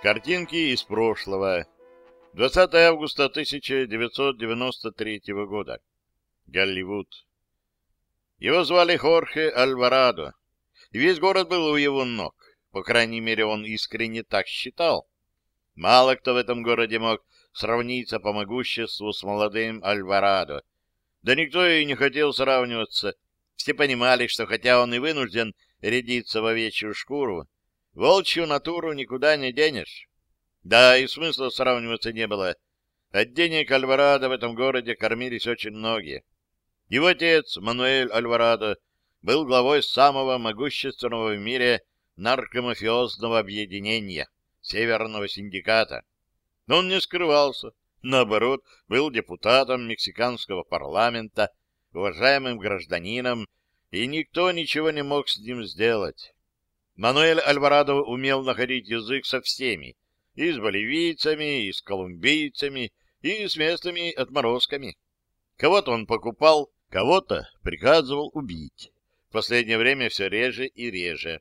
Картинки из прошлого. 20 августа 1993 года. Голливуд. Его звали Хорхе Альварадо, и весь город был у его ног. По крайней мере, он искренне так считал. Мало кто в этом городе мог сравниться по могуществу с молодым Альварадо. Да никто и не хотел сравниваться. Все понимали, что хотя он и вынужден рядиться в овечью шкуру, волчью натуру никуда не денешь. Да, и смысла сравниваться не было. От денег Альварадо в этом городе кормились очень многие. Его отец, Мануэль Альварадо, был главой самого могущественного в мире наркомафиозного объединения, Северного синдиката. Но он не скрывался, наоборот, был депутатом мексиканского парламента, уважаемым гражданином, и никто ничего не мог с ним сделать. Мануэль Альварадо умел находить язык со всеми, и с боливийцами, и с колумбийцами, и с местными отморозками. Кого-то он покупал, кого-то приказывал убить. В последнее время все реже и реже.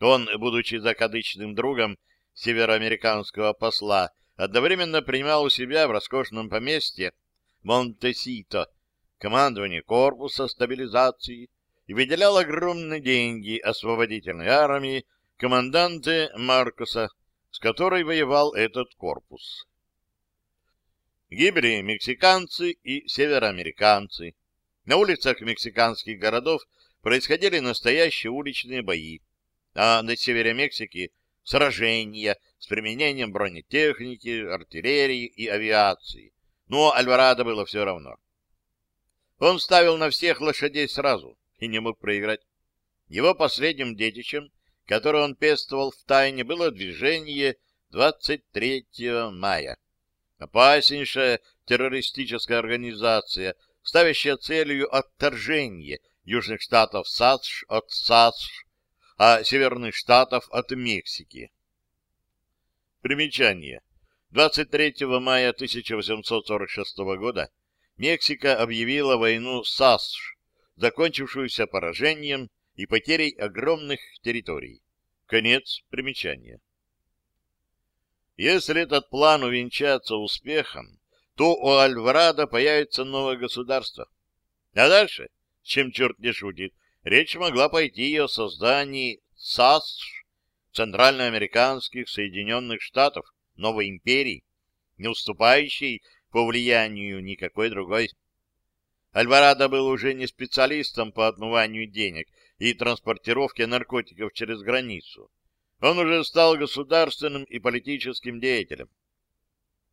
Он, будучи закадычным другом североамериканского посла, одновременно принимал у себя в роскошном поместье Монтесито командование корпуса стабилизации и выделял огромные деньги освободительной армии команданте Маркоса, с которой воевал этот корпус. Гибли мексиканцы и североамериканцы. На улицах мексиканских городов происходили настоящие уличные бои, а на севере Мексики — сражения с применением бронетехники, артиллерии и авиации. Но Альварадо было все равно. Он ставил на всех лошадей сразу, и не мог проиграть. Его последним детищем, которое он пестовал в тайне, было движение 23 мая. Опаснейшая террористическая организация, ставящая целью отторжение Южных Штатов САСШ от САСШ, а Северных Штатов от Мексики. Примечание. 23 мая 1846 года Мексика объявила войну САСШ, закончившуюся поражением и потерей огромных территорий. Конец примечания. Если этот план увенчается успехом, то у Альварадо появится новое государство. А дальше, чем черт не шутит, речь могла пойти о создании САСШ, Центральноамериканских Соединенных Штатов, новой империи, не уступающей по влиянию никакой другой. Альварадо был уже не специалистом по отмыванию денег и транспортировке наркотиков через границу. Он уже стал государственным и политическим деятелем.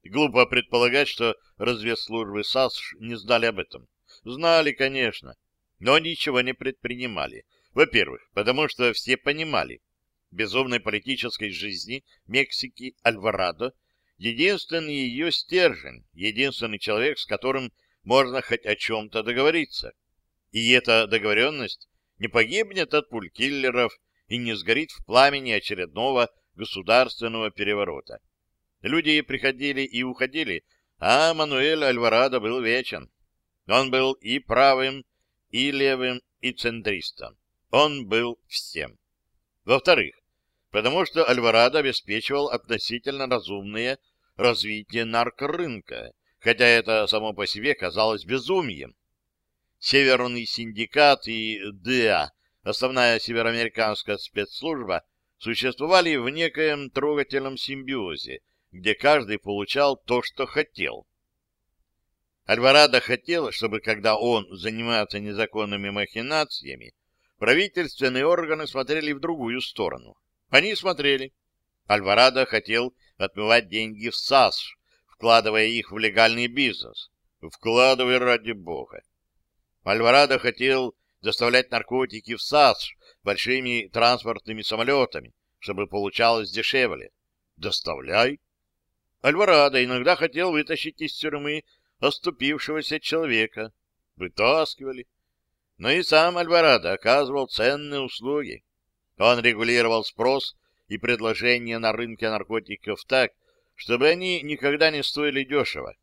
Глупо предполагать, что разведслужбы САСШ не знали об этом. Знали, конечно, но ничего не предпринимали. Во-первых, потому что все понимали, безумной политической жизни Мексики Альварадо единственный ее стержень, единственный человек, с которым можно хоть о чем-то договориться. И эта договоренность не погибнет от пуль киллеров и не сгорит в пламени очередного государственного переворота. Люди приходили и уходили, а Мануэль Альварадо был вечен. Он был и правым, и левым, и центристом. Он был всем. Во-вторых, потому что Альварадо обеспечивал относительно разумное развитие наркорынка, хотя это само по себе казалось безумием. Северный синдикат и ДА, основная североамериканская спецслужба, существовали в некоем трогательном симбиозе, где каждый получал то, что хотел. Альварадо хотел, чтобы когда он занимался незаконными махинациями, правительственные органы смотрели в другую сторону. Они смотрели. Альварадо хотел отмывать деньги в САС, вкладывая их в легальный бизнес. Вкладывай ради бога. Альварадо хотел доставлять наркотики в САС большими транспортными самолетами, чтобы получалось дешевле. Доставляй. Альварадо иногда хотел вытащить из тюрьмы оступившегося человека. Вытаскивали. Но и сам Альварадо оказывал ценные услуги. Он регулировал спрос и предложение на рынке наркотиков так, чтобы они никогда не стоили дешево.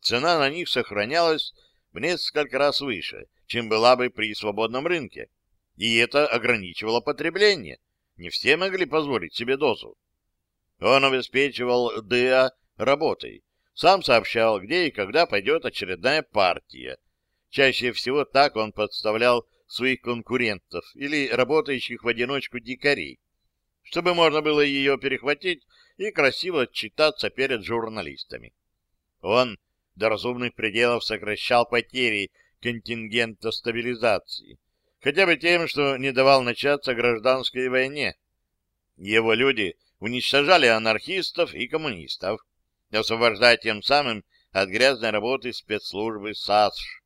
Цена на них сохранялась в несколько раз выше, чем была бы при свободном рынке. И это ограничивало потребление. Не все могли позволить себе дозу. Он обеспечивал ДА работой, сам сообщал, где и когда пойдет очередная партия. Чаще всего так он подставлял своих конкурентов или работающих в одиночку дикарей, чтобы можно было ее перехватить и красиво отчитаться перед журналистами. Он до разумных пределов сокращал потери контингента стабилизации, хотя бы тем, что не давал начаться гражданской войне. Его люди уничтожали анархистов и коммунистов, освобождая тем самым от грязной работы спецслужбы САСШ.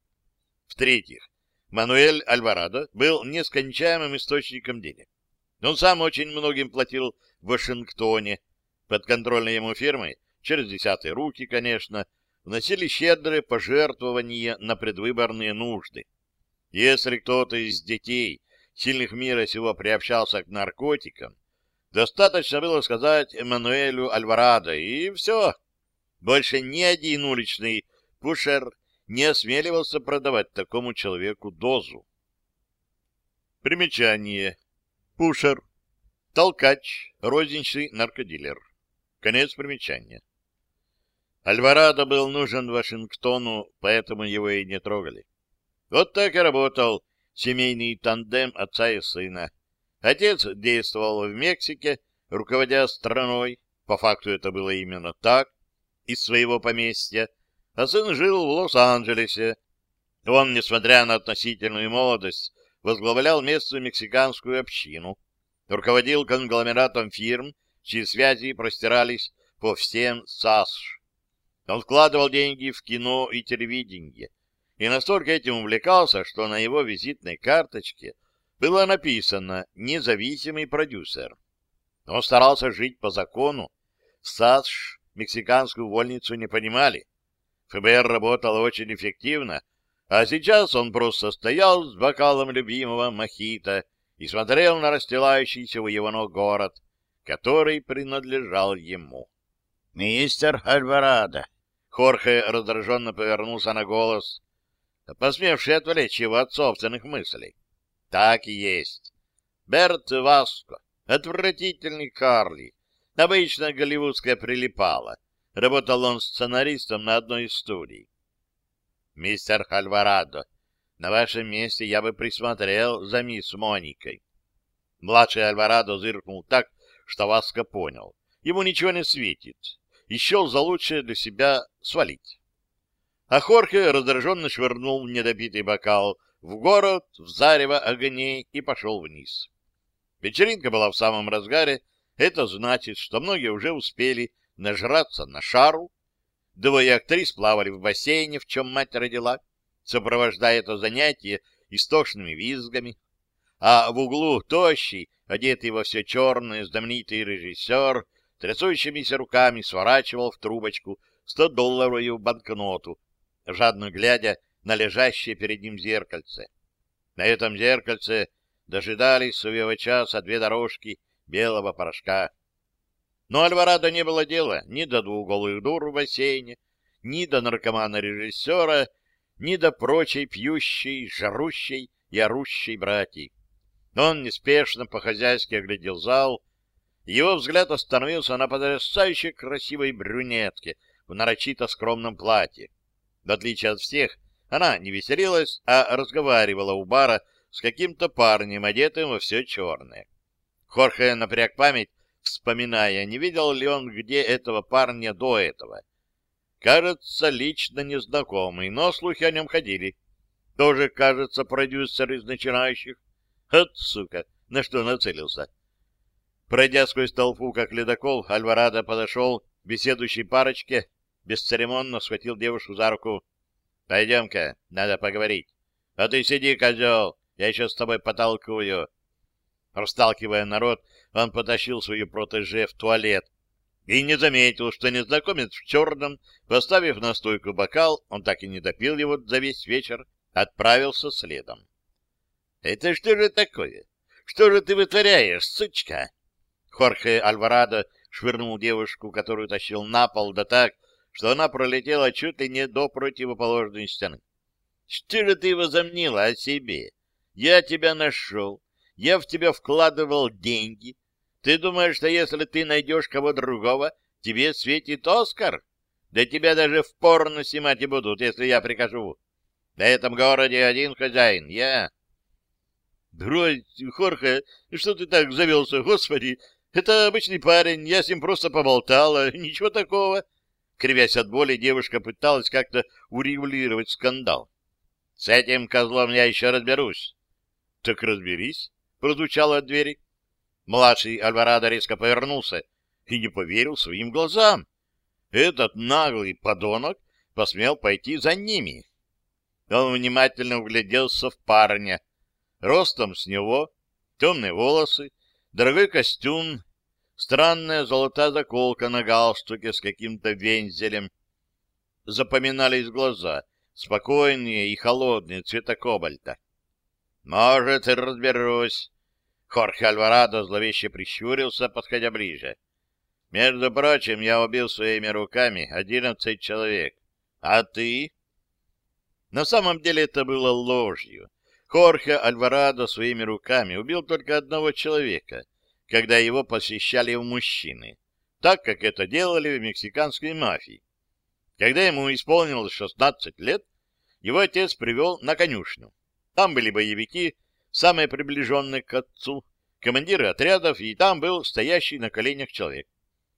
В-третьих, Мануэль Альварадо был нескончаемым источником денег. Он сам очень многим платил в Вашингтоне, подконтрольной ему фирмой, через десятые руки, конечно, вносили щедрые пожертвования на предвыборные нужды. Если кто-то из детей, сильных мира сего, приобщался к наркотикам, достаточно было сказать Эммануэлю Альварадо, и все. Больше ни один уличный пушер не осмеливался продавать такому человеку дозу. Примечание. Пушер. Толкач. Розничный наркодилер. Конец примечания. Альварадо был нужен Вашингтону, поэтому его и не трогали. Вот так и работал семейный тандем отца и сына. Отец действовал в Мексике, руководя страной, по факту это было именно так, из своего поместья, а сын жил в Лос-Анджелесе. Он, несмотря на относительную молодость, возглавлял местную мексиканскую общину, руководил конгломератом фирм, чьи связи простирались по всем САСШ. Он вкладывал деньги в кино и телевидение, и настолько этим увлекался, что на его визитной карточке было написано «независимый продюсер». Он старался жить по закону. САСШ мексиканскую вольницу не понимали. ФБР работало очень эффективно, а сейчас он просто стоял с бокалом любимого мохито и смотрел на расстилающийся у его ног город, который принадлежал ему. «Мистер Альварадо!» Хорхе раздраженно повернулся на голос, посмевший отвлечь его от собственных мыслей. «Так и есть. Берт Васко, отвратительный Карли, обычно голливудская прилипала. Работал он сценаристом на одной из студий. «Мистер Альварадо, на вашем месте я бы присмотрел за мисс Моникой». Младший Альварадо зыркнул так, что Васко понял. Ему ничего не светит счел за лучшее для себя свалить. А Хорхе раздраженно швырнул недопитый бокал в город, в зарево огней и пошел вниз. Вечеринка была в самом разгаре, это значит, что многие уже успели нажраться на шару. Двое актрис плавали в бассейне, в чем мать родила, сопровождая это занятие истошными визгами. А в углу тощий, одетый во все черное, знаменитый режиссер трясущимися руками сворачивал в трубочку 100-долларовую банкноту, жадно глядя на лежащее перед ним зеркальце. На этом зеркальце дожидались своего часа две дорожки белого порошка. Но Альварадо не было дела ни до двух голых дур в бассейне, ни до наркомана-режиссера, ни до прочей пьющей, жарущей и орущей братьи. Он неспешно по-хозяйски оглядел зал, его взгляд остановился на потрясающе красивой брюнетке в нарочито скромном платье. В отличие от всех, она не веселилась, а разговаривала у бара с каким-то парнем, одетым во все черное. Хорхе напряг память, вспоминая, не видел ли он где этого парня до этого. Кажется, лично незнакомый, но слухи о нем ходили. Тоже, кажется, продюсер из начинающих. От, сука, на что нацелился. Пройдя сквозь толпу, как ледокол, Альварадо подошел к беседующей парочке, бесцеремонно схватил девушку за руку. — Пойдем-ка, надо поговорить. — А ты сиди, козел, я еще с тобой потолкую. Расталкивая народ, он потащил свою протеже в туалет и не заметил, что незнакомец в черном, поставив на стойку бокал, он так и не допил его за весь вечер, отправился следом. — Это что же такое? Что же ты вытворяешь, сучка? Хорхе Альварадо швырнул девушку, которую тащил на пол, да так, что она пролетела чуть ли не до противоположной стены. — Что же ты возомнила о себе? Я тебя нашел, я в тебя вкладывал деньги. Ты думаешь, что если ты найдешь кого другого, тебе светит Оскар? Да тебя даже в порно снимать и будут, если я прикажу. В этом городе один хозяин, я. Брось, Хорхе, что ты так завелся, господи? Это обычный парень, я с ним просто поболтала, ничего такого. Кривясь от боли, девушка пыталась как-то урегулировать скандал. С этим козлом я еще разберусь. Так разберись, прозвучало от двери. Младший Альварадо резко повернулся и не поверил своим глазам. Этот наглый подонок посмел пойти за ними. Он внимательно угляделся в парня. Ростом с него, темные волосы, дорогой костюм, странная золотая заколка на галстуке с каким-то вензелем. Запоминались глаза, спокойные и холодные, цвета кобальта. «Может, и разберусь». Хорхе Альварадо зловеще прищурился, подходя ближе. «Между прочим, я убил своими руками одиннадцать человек. А ты?» На самом деле это было ложью. Хорхе Альварадо своими руками убил только одного человека, когда его посещали мужчины, так как это делали в мексиканской мафии. Когда ему исполнилось 16 лет, его отец привел на конюшню. Там были боевики, самые приближенные к отцу, командиры отрядов, и там был стоящий на коленях человек.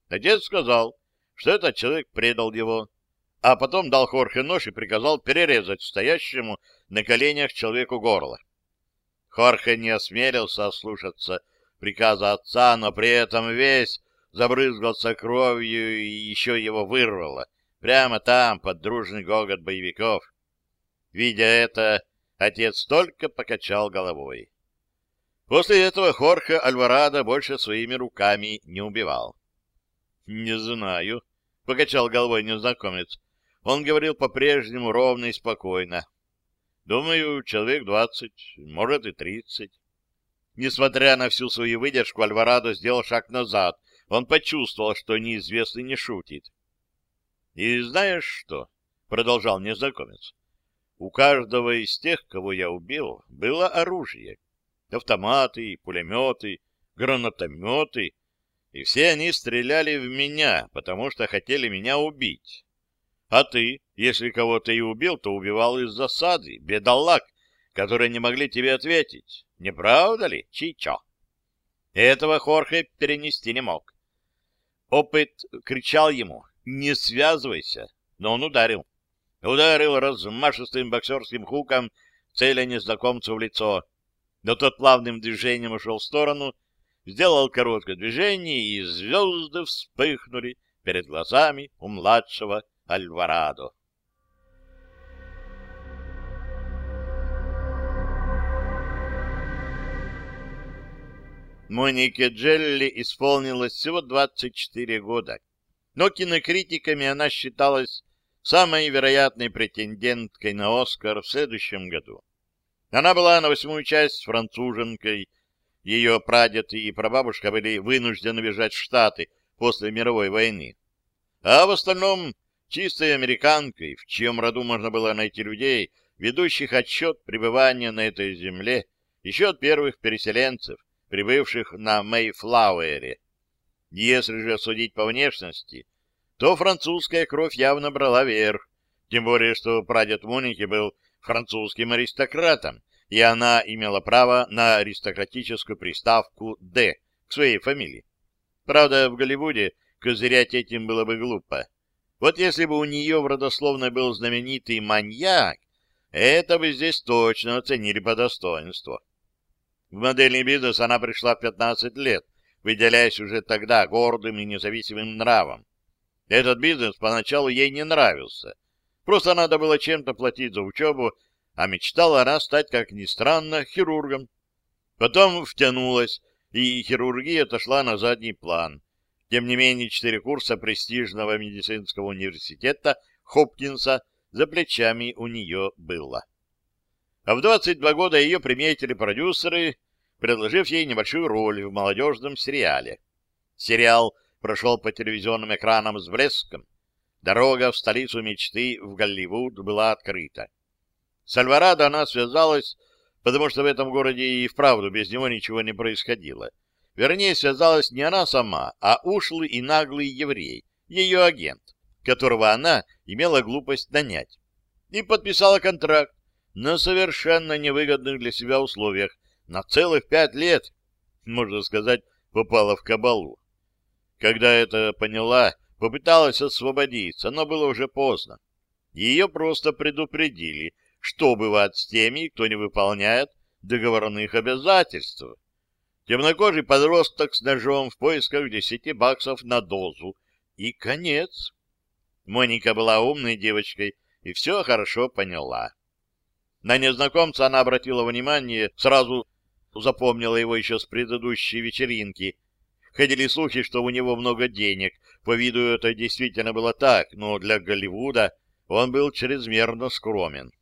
Отец сказал, что этот человек предал его, а потом дал Хорхе нож и приказал перерезать стоящему на коленях человеку горло. Хорхе не осмелился ослушаться приказа отца, но при этом весь забрызгался кровью и еще его вырвало, прямо там, под дружный гогот боевиков. Видя это, отец только покачал головой. После этого Хорхе Альварадо больше своими руками не убивал. — Не знаю, — покачал головой незнакомец. Он говорил по-прежнему ровно и спокойно. Думаю, человек двадцать, может и тридцать. Несмотря на всю свою выдержку, Альварадо сделал шаг назад. Он почувствовал, что неизвестный не шутит. — И знаешь что? — продолжал незнакомец. — У каждого из тех, кого я убил, было оружие. Автоматы, пулеметы, гранатометы. И все они стреляли в меня, потому что хотели меня убить. А ты, если кого-то и убил, то убивал из засады, бедолаг, которые не могли тебе ответить. Не правда ли, Чичо? Этого Хорхе перенести не мог. Опыт кричал ему «Не связывайся!», но он ударил. Ударил размашистым боксерским хуком, целя незнакомцу в лицо. Но тот плавным движением ушел в сторону, сделал короткое движение, и звезды вспыхнули перед глазами у младшего Альварадо. Монике Джелли исполнилось всего 24 года, но кинокритиками она считалась самой вероятной претенденткой на Оскар в следующем году. Она была на восьмую часть француженкой, ее прадед и прабабушка были вынуждены бежать в Штаты после мировой войны. А в остальном чистой американкой, в чьем роду можно было найти людей, ведущих отчет пребывания на этой земле еще от первых переселенцев, прибывших на Мейфлауэре. Если же судить по внешности, то французская кровь явно брала верх, тем более, что прадед Моники был французским аристократом, и она имела право на аристократическую приставку «Д» к своей фамилии. Правда, в Голливуде козырять этим было бы глупо. Вот если бы у нее в родословной был знаменитый маньяк, это бы здесь точно оценили по достоинству. В модельный бизнес она пришла в 15 лет, выделяясь уже тогда гордым и независимым нравом. Этот бизнес поначалу ей не нравился. Просто надо было чем-то платить за учебу, а мечтала она стать, как ни странно, хирургом. Потом втянулась, и хирургия отошла на задний план. Тем не менее, четыре курса престижного медицинского университета Хопкинса за плечами у нее было. А в 22 года ее приметили продюсеры, предложив ей небольшую роль в молодежном сериале. Сериал прошел по телевизионным экранам с блеском. Дорога в столицу мечты в Голливуд была открыта. С Альварадо она связалась, потому что в этом городе и вправду без него ничего не происходило. Вернее, связалась не она сама, а ушлый и наглый еврей, ее агент, которого она имела глупость нанять. И подписала контракт на совершенно невыгодных для себя условиях на целых пять лет, можно сказать, попала в кабалу. Когда это поняла, попыталась освободиться, но было уже поздно. Ее просто предупредили, что бывает с теми, кто не выполняет договорных обязательств. Темнокожий подросток с ножом в поисках десяти баксов на дозу. И конец. Моника была умной девочкой и все хорошо поняла. На незнакомца она обратила внимание, сразу запомнила его еще с предыдущей вечеринки. Ходили слухи, что у него много денег. По виду это действительно было так, но для Голливуда он был чрезмерно скромен.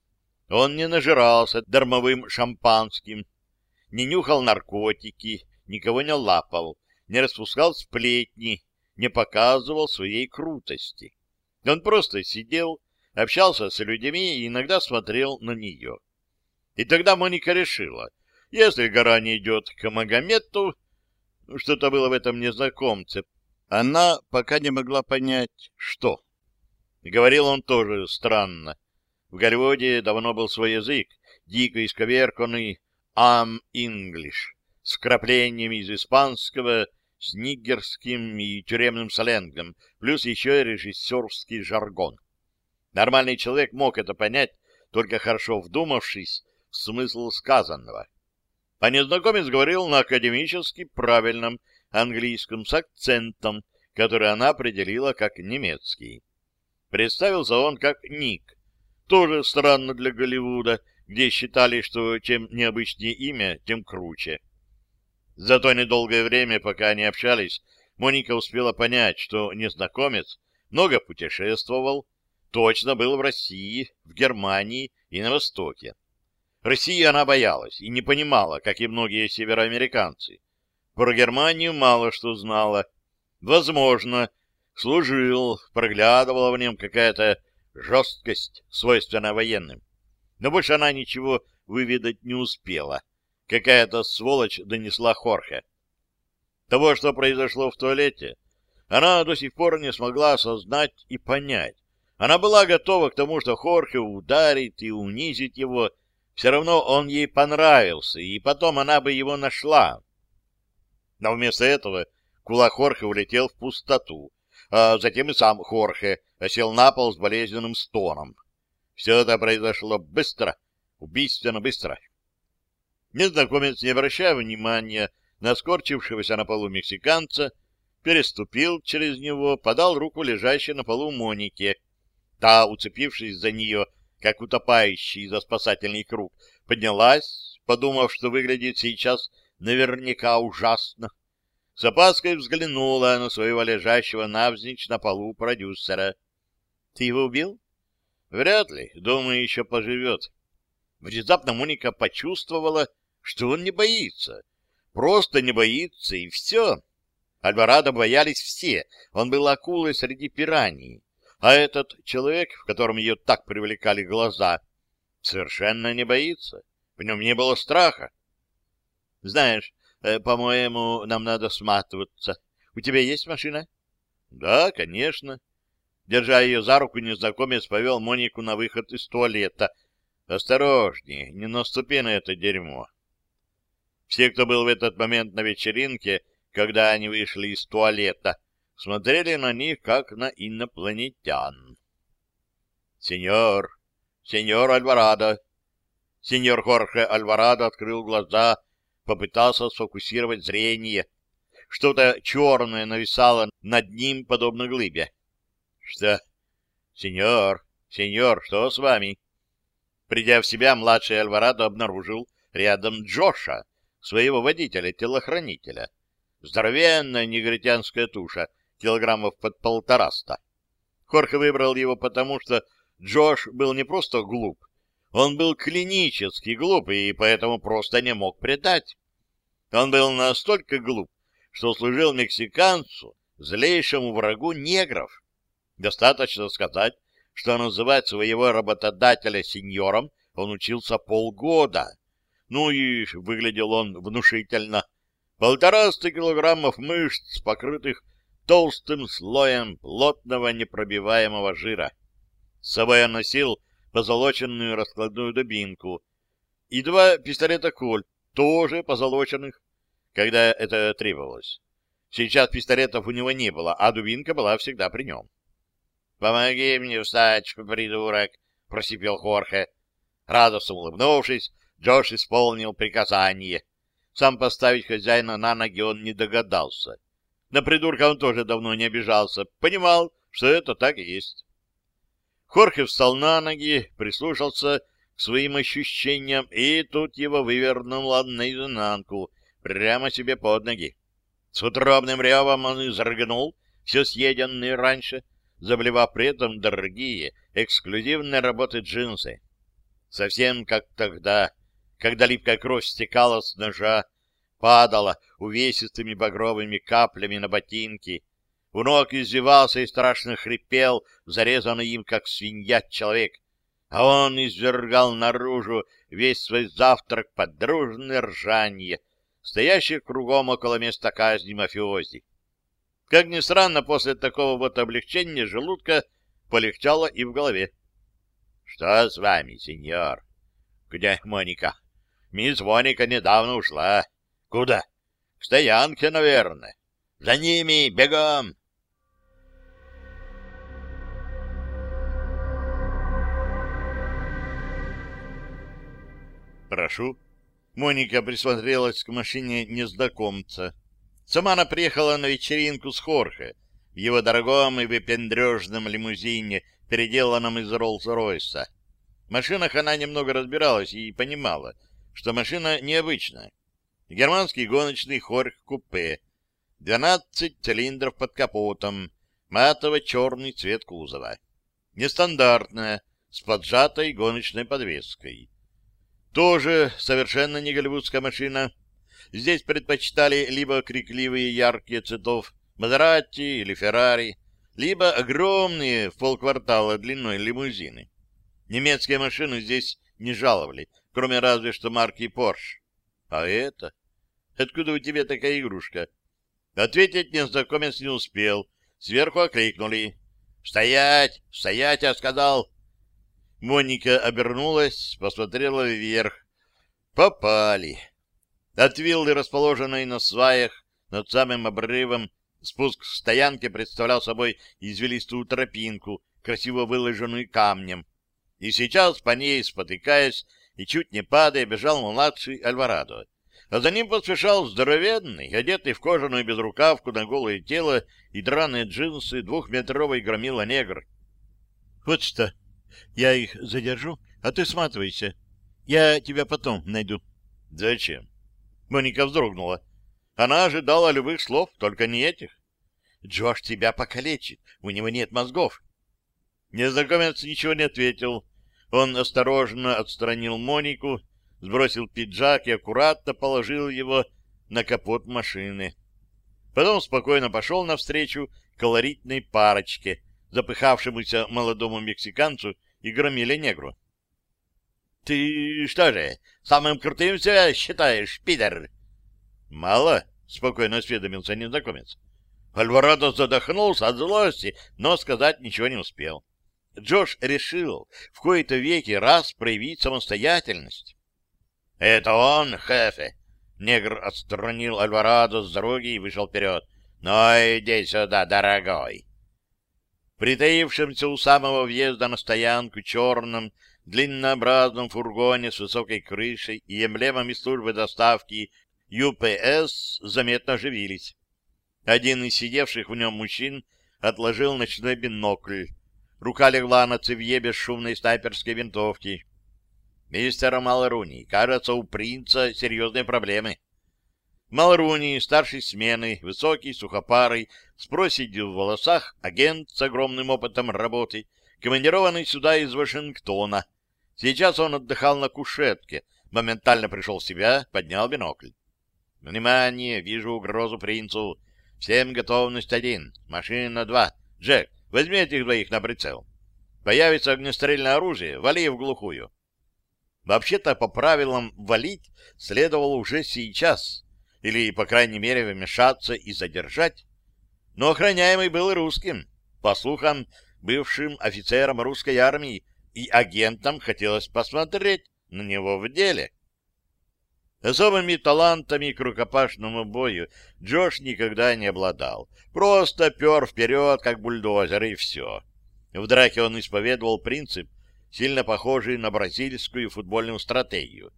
Он не нажирался дармовым шампанским, не нюхал наркотики, никого не лапал, не распускал сплетни, не показывал своей крутости. Он просто сидел, общался с людьми и иногда смотрел на нее. И тогда Моника решила, если гора не идет к Магомету, что-то было в этом незнакомце, она пока не могла понять, что. Говорил он тоже странно. В Голливуде давно был свой язык, дико исковерканный «ам-инглиш», с вкраплениями из испанского, с нигерским и тюремным сленгом, плюс еще и режиссерский жаргон. Нормальный человек мог это понять, только хорошо вдумавшись в смысл сказанного. А незнакомец говорил на академически правильном английском с акцентом, который она определила как немецкий. Представился он как Ник. Тоже странно для Голливуда, где считали, что чем необычнее имя, тем круче. За то недолгое время, пока они общались, Моника успела понять, что незнакомец много путешествовал, точно был в России, в Германии и на Востоке. России она боялась и не понимала, как и многие североамериканцы. Про Германию мало что знала. Возможно, служил, проглядывала в нем какая-то жесткость, свойственная военным. Но больше она ничего выведать не успела. Какая-то сволочь донесла Хорхе. Того, что произошло в туалете, она до сих пор не смогла осознать и понять. Она была готова к тому, что Хорхе ударит и унизит его, все равно он ей понравился, и потом она бы его нашла. Но вместо этого кулак Хорхе улетел в пустоту, а затем и сам Хорхе осел на пол с болезненным стоном. Все это произошло быстро, убийственно быстро. Незнакомец, не обращая внимания на скорчившегося на полу мексиканца, переступил через него, подал руку лежащей на полу Монике. Та, уцепившись за нее, как утопающий за спасательный круг, поднялась, подумав, что выглядит сейчас наверняка ужасно. С опаской взглянула на своего лежащего навзничь на полу продюсера. — Ты его убил? — Вряд ли. Думаю, еще поживет. Внезапно Моника почувствовала, что он не боится. Просто не боится, и все. Альварадо боялись все. Он был акулой среди пираний. А этот человек, в котором ее так привлекали глаза, совершенно не боится. В нем не было страха. Знаешь, э, по-моему, нам надо сматываться. У тебя есть машина? Да, конечно. Держа ее за руку, незнакомец повел Монику на выход из туалета. Осторожнее, не наступи на это дерьмо. Все, кто был в этот момент на вечеринке, когда они вышли из туалета, смотрели на них, как на инопланетян. «Сеньор! Сеньор Альварадо!» Сеньор Хорхе Альварадо открыл глаза, попытался сфокусировать зрение. Что-то черное нависало над ним, подобно глыбе. «Что? Сеньор! Сеньор, что с вами?» Придя в себя, младший Альварадо обнаружил рядом Джоша, своего водителя-телохранителя. Здоровенная негритянская туша, килограммов под полтораста. Хорхе выбрал его потому, что Джош был не просто глуп, он был клинически глуп и поэтому просто не мог предать. Он был настолько глуп, что служил мексиканцу, злейшему врагу негров. Достаточно сказать, что называть своего работодателя сеньором он учился полгода. Ну и выглядел он внушительно. полтораста килограммов мышц, покрытых толстым слоем плотного непробиваемого жира. С собой он носил позолоченную раскладную дубинку и два пистолета «Кольт», тоже позолоченных, когда это требовалось. Сейчас пистолетов у него не было, а дубинка была всегда при нем. — Помоги мне встать, придурок! — просипел Хорхе. Радостно улыбнувшись, Джош исполнил приказание. Сам поставить хозяина на ноги он не догадался. На придурка он тоже давно не обижался, понимал, что это так и есть. Хорхе встал на ноги, прислушался к своим ощущениям, и тут его вывернуло наизнанку, прямо себе под ноги. С утробным ревом он изрыгнул все съеденное раньше, заблевав при этом дорогие, эксклюзивные работы джинсы. Совсем как тогда, когда липкая кровь стекала с ножа, падала увесистыми багровыми каплями на ботинки, у ног извивался и страшно хрипел, зарезанный им, как свинья, человек, а он извергал наружу весь свой завтрак под дружное ржанье, стоящих кругом около места казни мафиози. Как ни странно, после такого вот облегчения желудка полегчало и в голове. — Что с вами, сеньор? — Где Моника? — Мисс Моника недавно ушла. — Куда? — К стоянке, наверное. — За ними, бегом! «Прошу». Моника присмотрелась к машине незнакомца. Сама она приехала на вечеринку с Хорхе в его дорогом и выпендрежном лимузине, переделанном из Роллс-Ройса. В машинах она немного разбиралась и понимала, что машина необычная. Германский гоночный Хорх-купе, 12 цилиндров под капотом, матово-черный цвет кузова. Нестандартная, с поджатой гоночной подвеской. Тоже совершенно не голливудская машина. Здесь предпочитали либо крикливые яркие цветов Мазератти или Феррари, либо огромные в полквартала длиной лимузины. Немецкие машины здесь не жаловали, кроме разве что марки Porsche. А это? Откуда у тебя такая игрушка? Ответить незнакомец не успел. Сверху окликнули. «Стоять! Стоять!» — я сказал. Моника обернулась, посмотрела вверх. Попали. От виллы, расположенной на сваях над самым обрывом, спуск к стоянке представлял собой извилистую тропинку, красиво выложенную камнем. И сейчас по ней, спотыкаясь и чуть не падая, бежал младший Альварадо. А за ним поспешал здоровенный, одетый в кожаную безрукавку на голое тело и драные джинсы двухметровый громила-негр. — Вот что! Я их задержу, а ты сматывайся. Я тебя потом найду. — Зачем? Моника вздрогнула. Она ожидала любых слов, только не этих. Джош тебя покалечит, у него нет мозгов. Незнакомец ничего не ответил. Он осторожно отстранил Монику, сбросил пиджак и аккуратно положил его на капот машины. Потом спокойно пошел навстречу колоритной парочке, запыхавшемуся молодому мексиканцу и громиле негру. — Ты что же, самым крутым себя считаешь, пидор? — Мало, — спокойно осведомился незнакомец. Альварадо задохнулся от злости, но сказать ничего не успел. Джош решил в кои-то веки раз проявить самостоятельность. — Это он, хефе! — негр отстранил Альварадо с дороги и вышел вперед. — Ну, иди сюда, дорогой! притаившемся у самого въезда на стоянку черном, длиннообразном фургоне с высокой крышей и эмблемами службы доставки ЮПС заметно оживились. Один из сидевших в нем мужчин отложил ночной бинокль. Рука легла на цевье бесшумной снайперской винтовки. «Мистер Малруни, кажется, у принца серьезные проблемы». Малруни, старший смены, высокий, сухопарый, с проседью в волосах, агент с огромным опытом работы, командированный сюда из Вашингтона. Сейчас он отдыхал на кушетке, моментально пришел в себя, поднял бинокль. «Внимание! Вижу угрозу принцу. Всем готовность один. Машина два. Джек, возьми этих двоих на прицел. Появится огнестрельное оружие, вали в глухую». Вообще-то, по правилам, валить следовало уже сейчас, или, по крайней мере, вмешаться и задержать. Но охраняемый был русским, по слухам, бывшим офицером русской армии, и агентам хотелось посмотреть на него в деле. Особыми талантами к рукопашному бою Джош никогда не обладал. Просто пер вперед, как бульдозер, и все. В драке он исповедовал принцип, сильно похожий на бразильскую футбольную стратегию.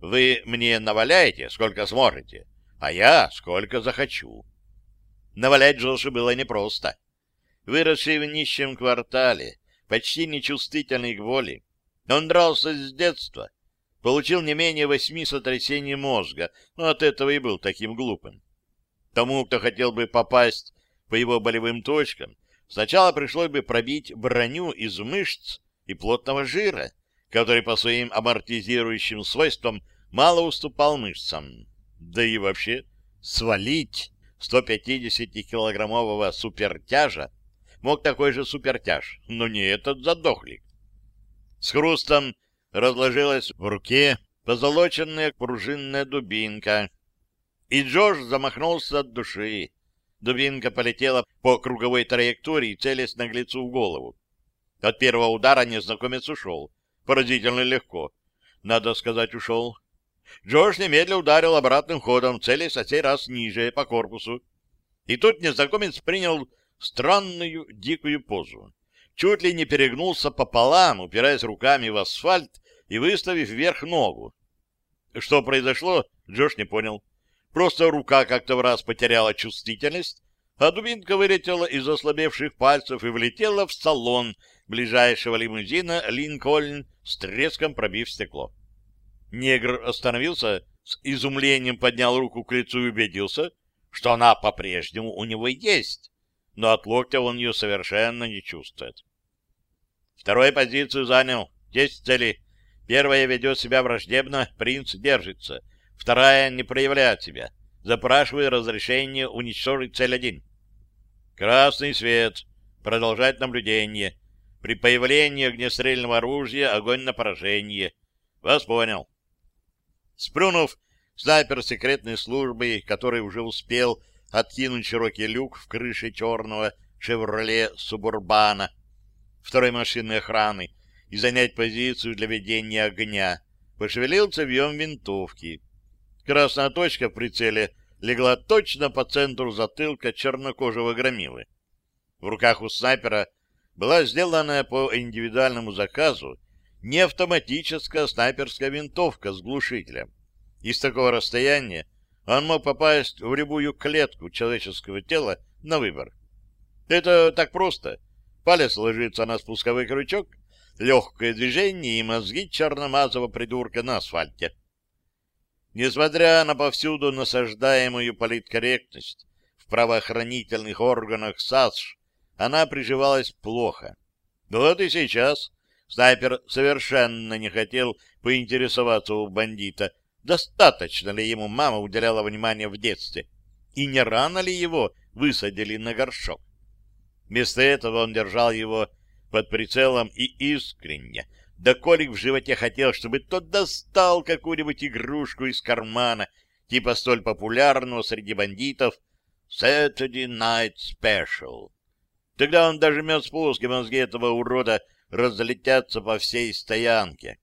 Вы мне наваляете, сколько сможете, а я сколько захочу. Навалять Джошу было непросто. Выросший в нищем квартале, почти нечувствительный к боли, он дрался с детства, получил не менее восьми сотрясений мозга, но от этого и был таким глупым. Тому, кто хотел бы попасть по его болевым точкам, сначала пришлось бы пробить броню из мышц и плотного жира, который по своим амортизирующим свойствам мало уступал мышцам. Да и вообще, свалить 150-килограммового супертяжа мог такой же супертяж, но не этот задохлик. С хрустом разложилась в руке позолоченная пружинная дубинка, и Джош замахнулся от души. Дубинка полетела по круговой траектории, целясь наглецу в голову. От первого удара незнакомец ушел. Поразительно легко. Надо сказать, ушел. Джош немедленно ударил обратным ходом, целясь на сей раз ниже, по корпусу. И тут незнакомец принял странную, дикую позу. Чуть ли не перегнулся пополам, упираясь руками в асфальт и выставив вверх ногу. Что произошло, Джош не понял. Просто рука как-то в раз потеряла чувствительность, а дубинка вылетела из ослабевших пальцев и влетела в салон ближайшего лимузина «Линкольн» с треском пробив стекло. Негр остановился, с изумлением поднял руку к лицу и убедился, что она по-прежнему у него есть, но от локтя он ее совершенно не чувствует. Вторую позицию занял. Десять целей. Первая ведет себя враждебно, принц держится. Вторая не проявляет себя. Запрашиваю разрешение уничтожить цель один. Красный свет. Продолжать наблюдение. При появлении огнестрельного оружия огонь на поражение. Вас понял. Сплюнув, снайпер секретной службы, который уже успел откинуть широкий люк в крыше черного «Шевроле Субурбана», второй машины охраны, и занять позицию для ведения огня, пошевелил цевьем винтовки. Красная точка в прицеле легла точно по центру затылка чернокожего громилы. В руках у снайпера была сделанная по индивидуальному заказу не автоматическая снайперская винтовка с глушителем. Из такого расстояния он мог попасть в любую клетку человеческого тела на выбор. Это так просто. Палец ложится на спусковой крючок, легкое движение и мозги черномазого придурка на асфальте. Несмотря на повсюду насаждаемую политкорректность в правоохранительных органах САСШ, она приживалась плохо. Вот и сейчас снайпер совершенно не хотел поинтересоваться у бандита, достаточно ли ему мама уделяла внимания в детстве, и не рано ли его высадили на горшок. Вместо этого он держал его под прицелом и искренне, да Колик в животе хотел, чтобы тот достал какую-нибудь игрушку из кармана, типа столь популярного среди бандитов Saturday Night Special. Тогда он дожмет спуск, и мозги этого урода разлетятся по всей стоянке.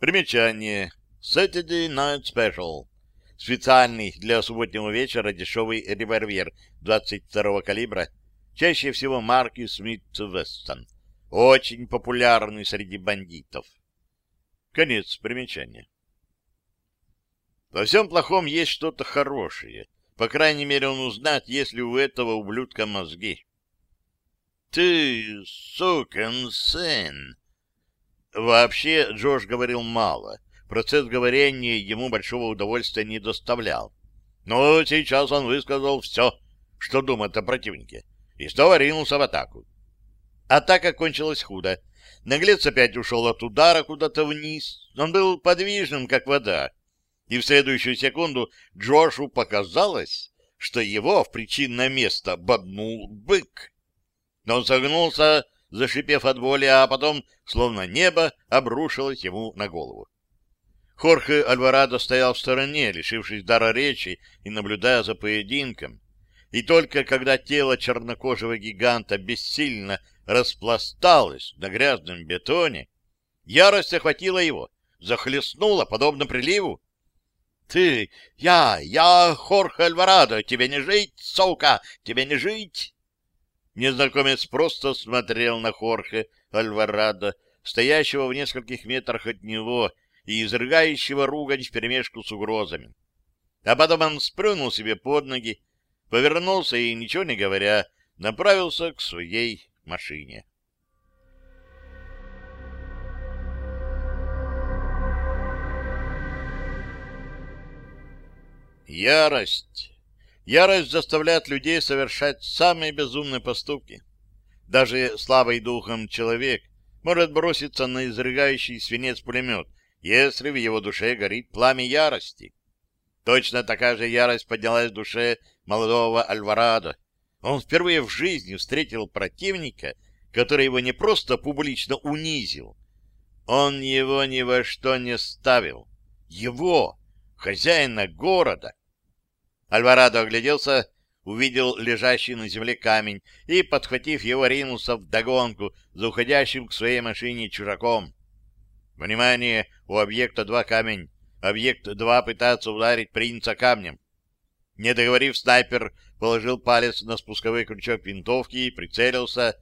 Примечание. Saturday Night Special специальный для субботнего вечера дешевый револьвер 22-го калибра, чаще всего марки Смит Вестон, очень популярный среди бандитов. Конец примечания. Во всем плохом есть что-то хорошее. По крайней мере, он узнает, есть ли у этого ублюдка мозги. «Ты, сукин сын!» Вообще, Джош говорил мало — процесс говорения ему большого удовольствия не доставлял. Но сейчас он высказал все, что думает о противнике, и снова ринулся в атаку. Атака кончилась худо. Наглец опять ушел от удара куда-то вниз. Он был подвижным, как вода. И в следующую секунду Джошу показалось, что его в причинное место боднул бык. Но он согнулся, зашипев от боли, а потом, словно небо, обрушилось ему на голову. Хорхе Альварадо стоял в стороне, лишившись дара речи и наблюдая за поединком. И только когда тело чернокожего гиганта бессильно распласталось на грязном бетоне, ярость охватила его, захлестнула, подобно приливу. «Ты, я, я Хорхе Альварадо, тебе не жить, сука, тебе не жить!» Незнакомец просто смотрел на Хорхе Альварадо, стоящего в нескольких метрах от него и изрыгающего ругань вперемешку с угрозами. А потом он сплюнул себе под ноги, повернулся и, ничего не говоря, направился к своей машине. Ярость. Ярость заставляет людей совершать самые безумные поступки. Даже слабый духом человек может броситься на изрыгающий свинец пулемет, если в его душе горит пламя ярости. Точно такая же ярость поднялась в душе молодого Альварадо. Он впервые в жизни встретил противника, который его не просто публично унизил, он его ни во что не ставил. Его, хозяина города. Альварадо огляделся, увидел лежащий на земле камень и, подхватив его, ринулся догонку за уходящим к своей машине чужаком. Внимание, у объекта два камень. Объект два пытается ударить принца камнем. Не договорив, снайпер положил палец на спусковой крючок винтовки и прицелился.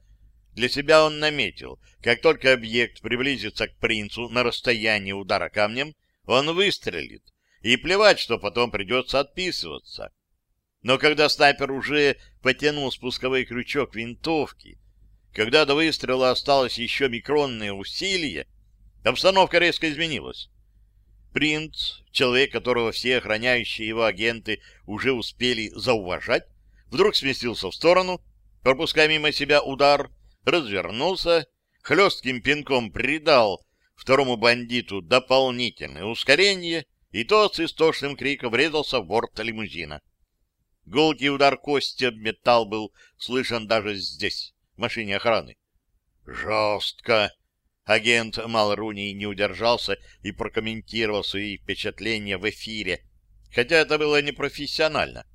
Для себя он наметил, как только объект приблизится к принцу на расстояние удара камнем, он выстрелит, и плевать, что потом придется отписываться. Но когда снайпер уже потянул спусковой крючок винтовки, когда до выстрела осталось еще микронное усилие, Обстановка резко изменилась. Принц, человек, которого все охраняющие его агенты уже успели зауважать, вдруг сместился в сторону, пропуская мимо себя удар, развернулся, хлестким пинком придал второму бандиту дополнительное ускорение, и тот с истошным криком врезался в борт лимузина. Гулкий удар кости об металл был слышен даже здесь, в машине охраны. «Жестко!» Агент Малруни не удержался и прокомментировал свои впечатления в эфире, хотя это было непрофессионально.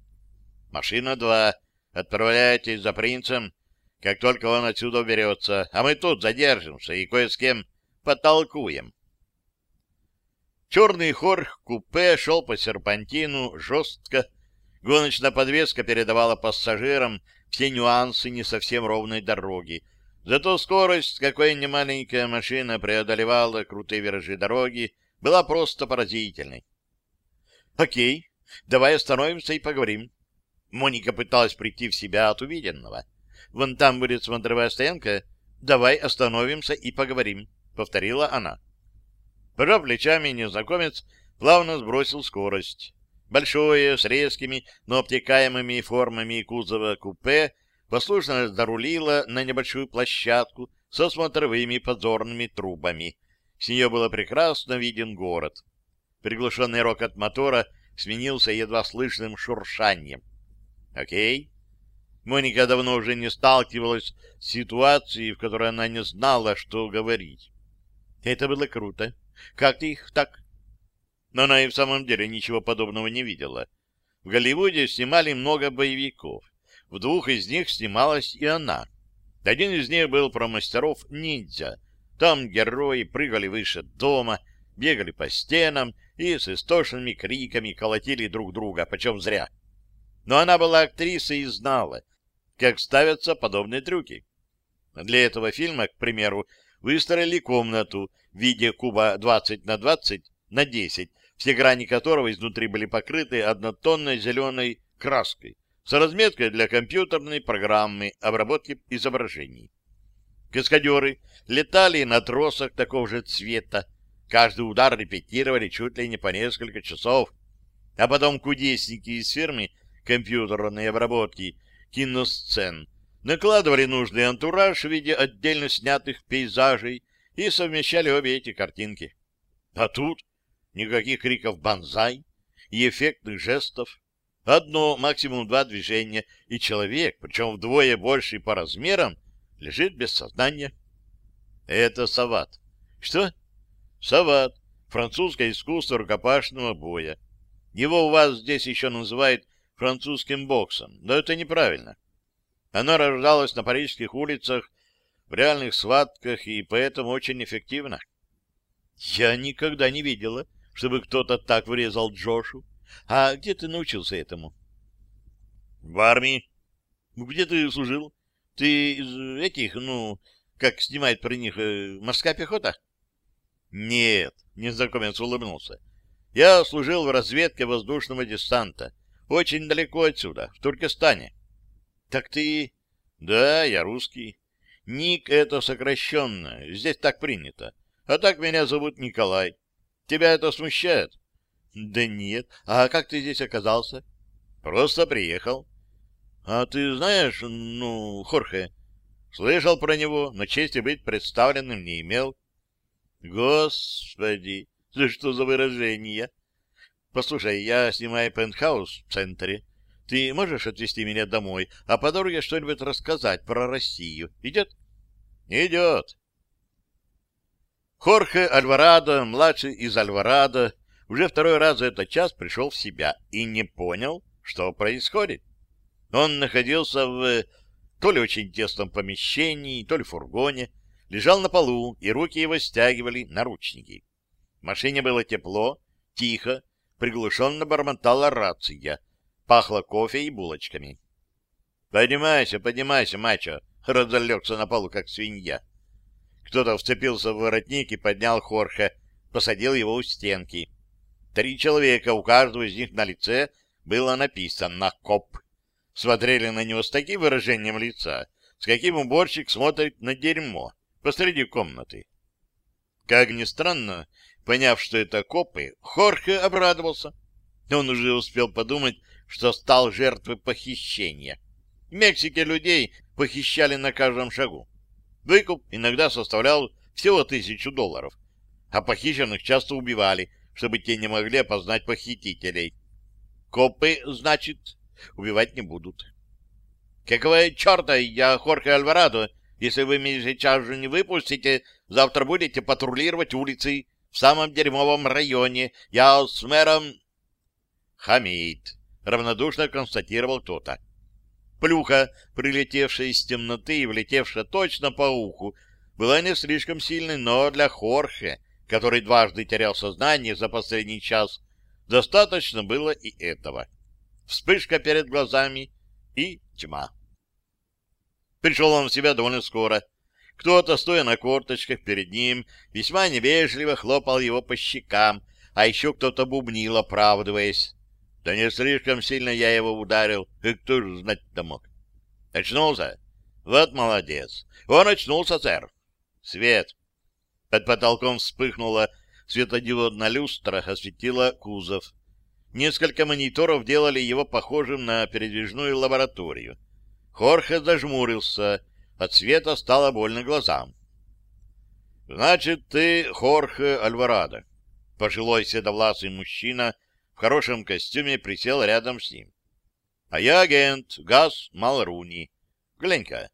«Машина 2. Отправляйтесь за принцем, как только он отсюда уберется, а мы тут задержимся и кое с кем потолкуем». Черный хор купе шел по серпантину жестко. Гоночная подвеска передавала пассажирам все нюансы не совсем ровной дороги, Зато скорость, с какой немаленькая машина преодолевала крутые виражи дороги, была просто поразительной. «Окей, давай остановимся и поговорим». Моника пыталась прийти в себя от увиденного. «Вон там будет смотровая стоянка. Давай остановимся и поговорим», — повторила она. Пожав плечами, незнакомец плавно сбросил скорость. Большое, с резкими, но обтекаемыми формами кузова купе послушно зарулила на небольшую площадку со смотровыми подзорными трубами. С нее было прекрасно виден город. Приглушенный рокот мотора сменился едва слышным шуршанием. «Окей». Моника давно уже не сталкивалась с ситуацией, в которой она не знала, что говорить. Это было круто. Как их так? Но она и в самом деле ничего подобного не видела. В Голливуде снимали много боевиков. В двух из них снималась и она. Один из них был про мастеров-ниндзя. Там герои прыгали выше дома, бегали по стенам и с истошными криками колотили друг друга, почем зря. Но она была актрисой и знала, как ставятся подобные трюки. Для этого фильма, к примеру, выстроили комнату в виде куба 20 на 20 на 10, все грани которого изнутри были покрыты однотонной зеленой краской с разметкой для компьютерной программы обработки изображений. Каскадеры летали на тросах такого же цвета, каждый удар репетировали чуть ли не по несколько часов, а потом кудесники из фирмы компьютерной обработки киносцен накладывали нужный антураж в виде отдельно снятых пейзажей и совмещали обе эти картинки. А тут никаких криков «банзай» и эффектных жестов, Одно, максимум два движения, и человек, причем вдвое больше по размерам, лежит без сознания. Это Сават. Что? Сават. французское искусство рукопашного боя. Его у вас здесь еще называют французским боксом, но это неправильно. Оно рождалось на парижских улицах в реальных схватках и поэтому очень эффективно. Я никогда не видела, чтобы кто-то так врезал Джошу. А где ты научился этому? В армии. Где ты служил? Ты из этих, ну, как снимает про них э, морская пехота? Нет, незнакомец улыбнулся. Я служил в разведке воздушного десанта. Очень далеко отсюда, в Туркестане. Так ты... Да, я русский. Ник — это сокращенно. Здесь так принято. А так меня зовут Николай. Тебя это смущает? Да нет. А как ты здесь оказался? Просто приехал. А ты знаешь, ну, Хорхе? Слышал про него, но чести быть представленным не имел. Господи, да что за выражение? Послушай, я снимаю пентхаус в центре. Ты можешь отвезти меня домой, а по дороге что-нибудь рассказать про Россию? Идет? Идет. Хорхе Альварадо, младший из Альварадо, уже второй раз за этот час пришел в себя и не понял, что происходит. Он находился в то ли очень тесном помещении, то ли фургоне, лежал на полу, и руки его стягивали наручники. В машине было тепло, тихо, приглушенно бормотала рация, пахло кофе и булочками. «Поднимайся, поднимайся, мачо!» — разолегся на полу, как свинья. Кто-то вцепился в воротник и поднял Хорхе, посадил его у стенки. Три человека, у каждого из них на лице было написано «КОП». Смотрели на него с таким выражением лица, с каким уборщик смотрит на дерьмо посреди комнаты. Как ни странно, поняв, что это копы, Хорхе обрадовался. Он уже успел подумать, что стал жертвой похищения. В Мексике людей похищали на каждом шагу. Выкуп иногда составлял всего тысячу долларов, а похищенных часто убивали, чтобы те не могли опознать похитителей. Копы, значит, убивать не будут. Какого черта я Хорхе Альварадо, если вы меня сейчас же не выпустите, завтра будете патрулировать улицы в самом дерьмовом районе. Я с мэром... Хамид, равнодушно констатировал кто-то. Плюха, прилетевшая из темноты и влетевшая точно по уху, была не слишком сильной, но для Хорхе, который дважды терял сознание за последний час, достаточно было и этого. Вспышка перед глазами и тьма. Пришел он в себя довольно скоро. Кто-то, стоя на корточках перед ним, весьма невежливо хлопал его по щекам, а еще кто-то бубнил, оправдываясь. Да не слишком сильно я его ударил, и кто же знать-то мог. Очнулся? Вот молодец. Он очнулся, сэр. Свет. Под потолком вспыхнула светодиодная люстра, осветила кузов. Несколько мониторов делали его похожим на передвижную лабораторию. Хорхе зажмурился, от света стало больно глазам. — Значит, ты Хорхе Альварадо. Пожилой седовласый мужчина в хорошем костюме присел рядом с ним. А я агент Газ Малруни. Глянь-ка.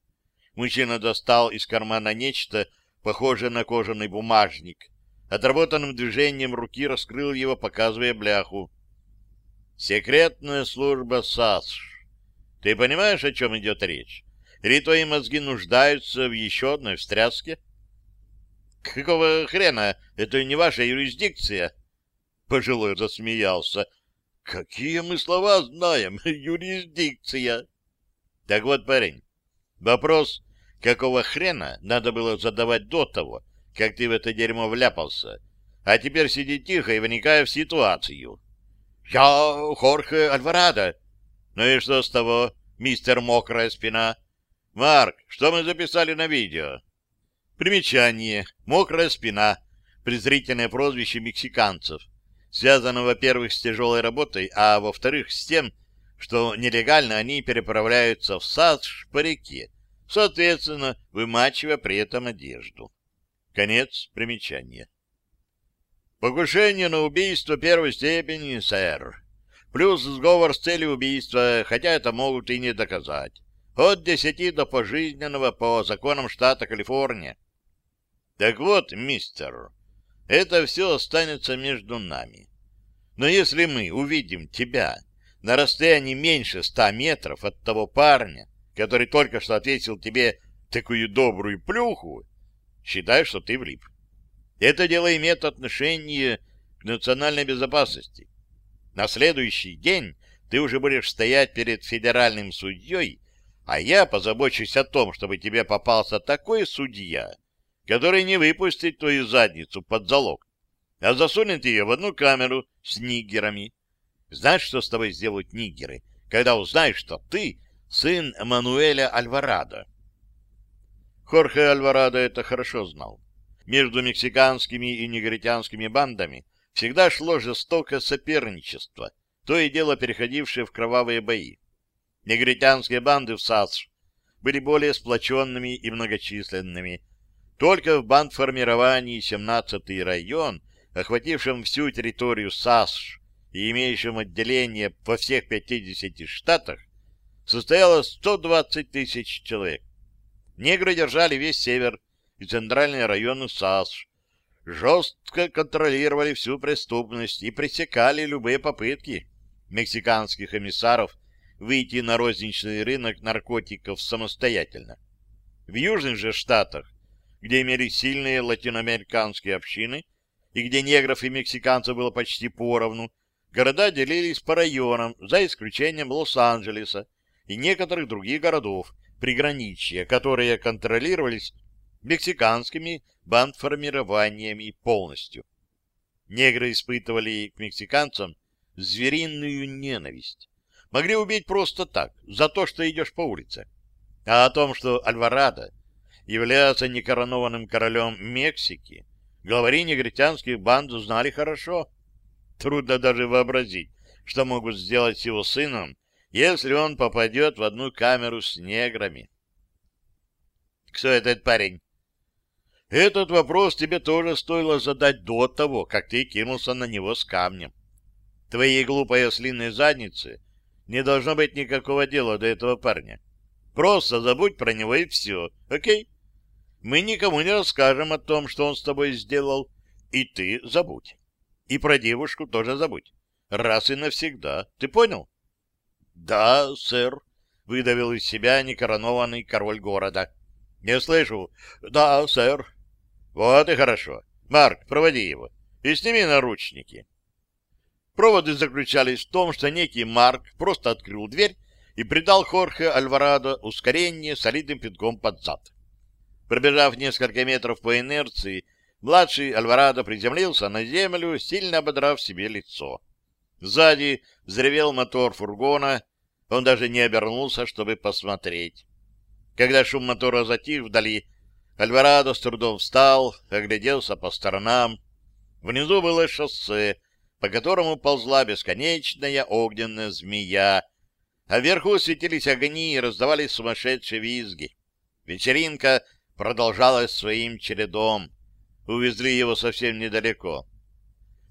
Мужчина достал из кармана нечто, похожее на кожаный бумажник. Отработанным движением руки раскрыл его, показывая бляху. Секретная служба САСШ. Ты понимаешь, о чем идет речь? Или твои мозги нуждаются в еще одной встряске? Какого хрена? Это не ваша юрисдикция. Пожилой засмеялся. Какие мы слова знаем? Юрисдикция. Так вот, парень, вопрос, какого хрена надо было задавать до того, как ты в это дерьмо вляпался, а теперь сиди тихо и вникая в ситуацию. Я Хорхе Альварадо. Ну и что с того, мистер Мокрая Спина? Марк, что мы записали на видео? Примечание. Мокрая спина. Презрительное прозвище мексиканцев связано, во-первых, с тяжелой работой, а во-вторых, с тем, что нелегально они переправляются в САДШ по реке, соответственно, вымачивая при этом одежду. Конец примечания. Покушение на убийство первой степени, сэр. Плюс сговор с целью убийства, хотя это могут и не доказать. От десяти до пожизненного по законам штата Калифорния. Так вот, мистер, Это все останется между нами. Но если мы увидим тебя на расстоянии меньше ста метров от того парня, который только что ответил тебе такую добрую плюху, считай, что ты влип. Это дело имеет отношение к национальной безопасности. На следующий день ты уже будешь стоять перед федеральным судьей, а я позабочусь о том, чтобы тебе попался такой судья, который не выпустит твою задницу под залог, а засунет ее в одну камеру с нигерами. Знаешь, что с тобой сделают нигеры, когда узнают, что ты сын Мануэля Альварадо? Хорхе Альварадо это хорошо знал. Между мексиканскими и негритянскими бандами всегда шло жестокое соперничество, то и дело переходившее в кровавые бои. Негритянские банды в САС были более сплоченными и многочисленными, только в бандформировании 17-й район, охватившем всю территорию САСШ и имеющем отделение во всех 50 штатах, состояло 120 тысяч человек. Негры держали весь север и центральные районы САСШ, жестко контролировали всю преступность и пресекали любые попытки мексиканских эмиссаров выйти на розничный рынок наркотиков самостоятельно. В южных же штатах где имелись сильные латиноамериканские общины и где негров и мексиканцев было почти поровну, города делились по районам, за исключением Лос-Анджелеса и некоторых других городов приграничья, которые контролировались мексиканскими бандформированиями полностью. Негры испытывали к мексиканцам звериную ненависть. Могли убить просто так, за то, что идешь по улице. А о том, что Альварадо является некоронованным королем Мексики, главари негритянских банд знали хорошо. Трудно даже вообразить, что могут сделать с его сыном, если он попадет в одну камеру с неграми. Кто этот парень? Этот вопрос тебе тоже стоило задать до того, как ты кинулся на него с камнем. Твоей глупой ослиной заднице не должно быть никакого дела до этого парня. Просто забудь про него и все, окей? Мы никому не расскажем о том, что он с тобой сделал, и ты забудь. И про девушку тоже забудь. Раз и навсегда. Ты понял? — Да, сэр, — выдавил из себя некоронованный король города. — Не слышу. — Да, сэр. — Вот и хорошо. Марк, проводи его. И сними наручники. Проводы заключались в том, что некий Марк просто открыл дверь и придал Хорхе Альварадо ускорение солидным пинком под зад. Пробежав несколько метров по инерции, младший Альварадо приземлился на землю, сильно ободрав себе лицо. Сзади взревел мотор фургона, он даже не обернулся, чтобы посмотреть. Когда шум мотора затих вдали, Альварадо с трудом встал, огляделся по сторонам. Внизу было шоссе, по которому ползла бесконечная огненная змея, а вверху светились огни и раздавались сумасшедшие визги. Вечеринка продолжалось своим чередом. Увезли его совсем недалеко.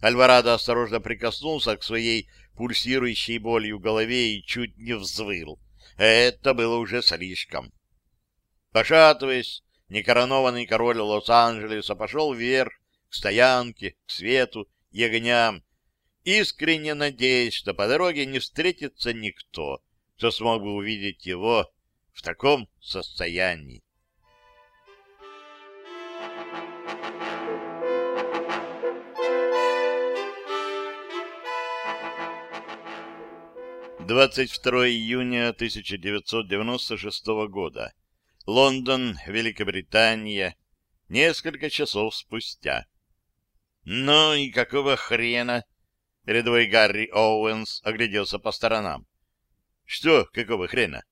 Альварадо осторожно прикоснулся к своей пульсирующей болью голове и чуть не взвыл. Это было уже слишком. Пошатываясь, некоронованный король Лос-Анджелеса пошел вверх, к стоянке, к свету и огням, искренне надеясь, что по дороге не встретится никто, кто смог бы увидеть его в таком состоянии. 22 июня 1996 года. Лондон, Великобритания. Несколько часов спустя. «Ну и какого хрена?» Рядовой Гарри Оуэнс огляделся по сторонам. «Что, какого хрена?»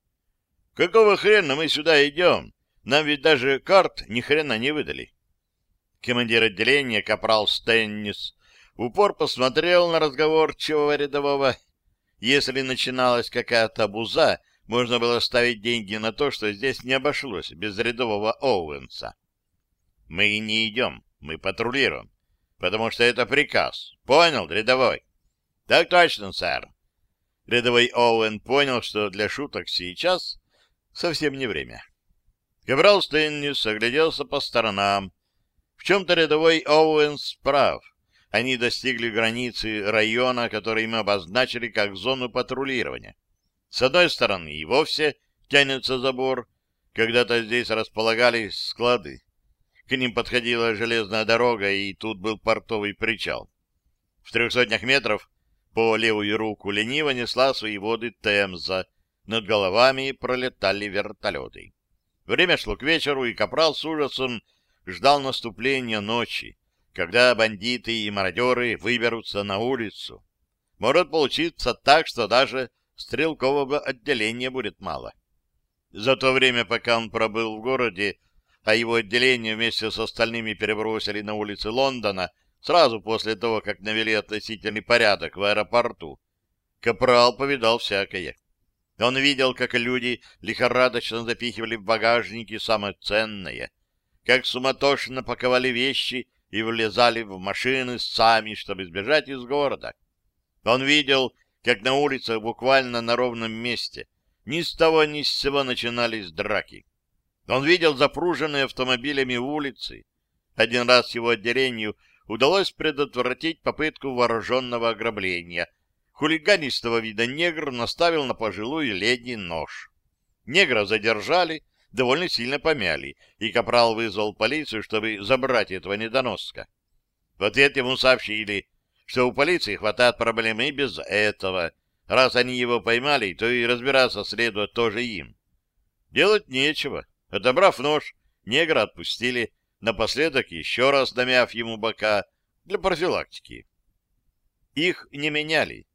«Какого хрена мы сюда идем? Нам ведь даже карт ни хрена не выдали». Командир отделения, капрал Стеннис, упор посмотрел на разговорчивого рядового если начиналась какая-то буза, можно было ставить деньги на то, что здесь не обошлось без рядового Оуэнса. Мы не идем, мы патрулируем, потому что это приказ. Понял, рядовой? Так точно, сэр. Рядовой Оуэн понял, что для шуток сейчас совсем не время. Капрал Стэннис огляделся по сторонам. В чем-то рядовой Оуэнс прав. Они достигли границы района, который им обозначили как зону патрулирования. С одной стороны и вовсе тянется забор, когда-то здесь располагались склады. К ним подходила железная дорога, и тут был портовый причал. В трех сотнях метров по левую руку лениво несла свои воды Темза. Над головами пролетали вертолеты. Время шло к вечеру, и Капрал с ужасом ждал наступления ночи, когда бандиты и мародеры выберутся на улицу. Может получиться так, что даже стрелкового отделения будет мало. За то время, пока он пробыл в городе, а его отделение вместе с остальными перебросили на улицы Лондона сразу после того, как навели относительный порядок в аэропорту, Капрал повидал всякое. Он видел, как люди лихорадочно запихивали в багажники самое ценное, как суматошно паковали вещи и влезали в машины сами, чтобы сбежать из города. Он видел, как на улицах буквально на ровном месте ни с того ни с сего начинались драки. Он видел запруженные автомобилями улицы. Один раз его отделению удалось предотвратить попытку вооруженного ограбления. Хулиганистого вида негр наставил на пожилую леди нож. Негра задержали, довольно сильно помяли, и Капрал вызвал полицию, чтобы забрать этого недоноска. В ответ ему сообщили, что у полиции хватает проблем и без этого — Раз они его поймали, то и разбираться следует тоже им. Делать нечего. Отобрав нож, негра отпустили, напоследок еще раз намяв ему бока для профилактики. Их не меняли.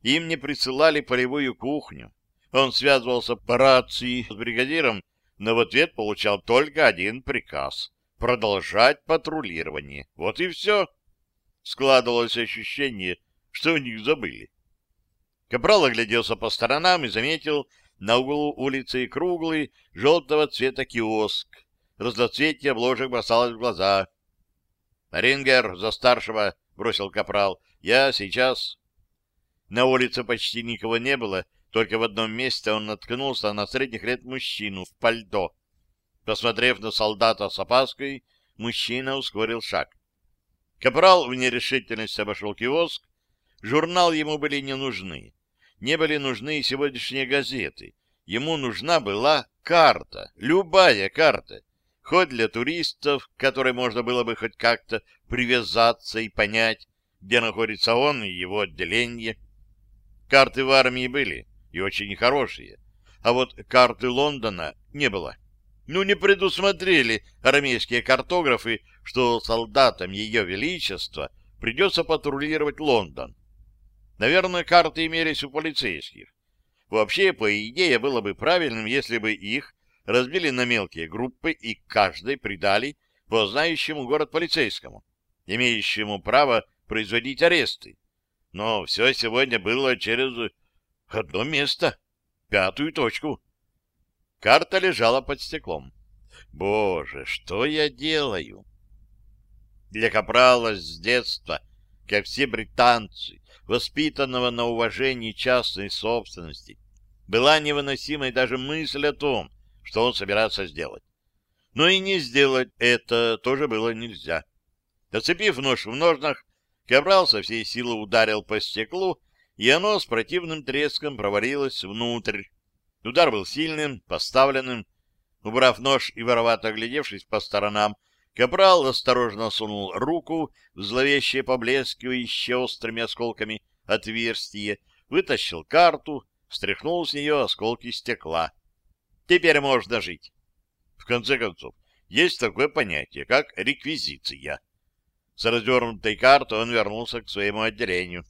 Им не присылали полевую кухню. Он связывался по рации с бригадиром, но в ответ получал только один приказ — продолжать патрулирование. Вот и все. Складывалось ощущение, что у них забыли. Капрал огляделся по сторонам и заметил на углу улицы круглый желтого цвета киоск. Разноцветие обложек бросалось в глаза. — Рингер за старшего, — бросил Капрал. — Я сейчас. На улице почти никого не было, только в одном месте он наткнулся на средних лет мужчину в пальто. Посмотрев на солдата с опаской, мужчина ускорил шаг. Капрал в нерешительности обошел киоск. Журнал ему были не нужны не были нужны сегодняшние газеты. Ему нужна была карта, любая карта, хоть для туристов, к которой можно было бы хоть как-то привязаться и понять, где находится он и его отделение. Карты в армии были, и очень хорошие, а вот карты Лондона не было. Ну, не предусмотрели армейские картографы, что солдатам Ее Величества придется патрулировать Лондон. Наверное, карты имелись у полицейских. Вообще, по идее, было бы правильным, если бы их разбили на мелкие группы и каждой придали по знающему город полицейскому, имеющему право производить аресты. Но все сегодня было через одно место, пятую точку. Карта лежала под стеклом. Боже, что я делаю? Для Капрала с детства, как все британцы, воспитанного на уважении частной собственности, была невыносимой даже мысль о том, что он собирается сделать. Но и не сделать это тоже было нельзя. Доцепив нож в ножнах, Кабрал со всей силы ударил по стеклу, и оно с противным треском провалилось внутрь. Удар был сильным, поставленным. Убрав нож и воровато оглядевшись по сторонам, Капрал осторожно сунул руку в зловещее поблескивающее острыми осколками отверстие, вытащил карту, стряхнул с нее осколки стекла. Теперь можно жить. В конце концов, есть такое понятие, как реквизиция. С развернутой картой он вернулся к своему отделению.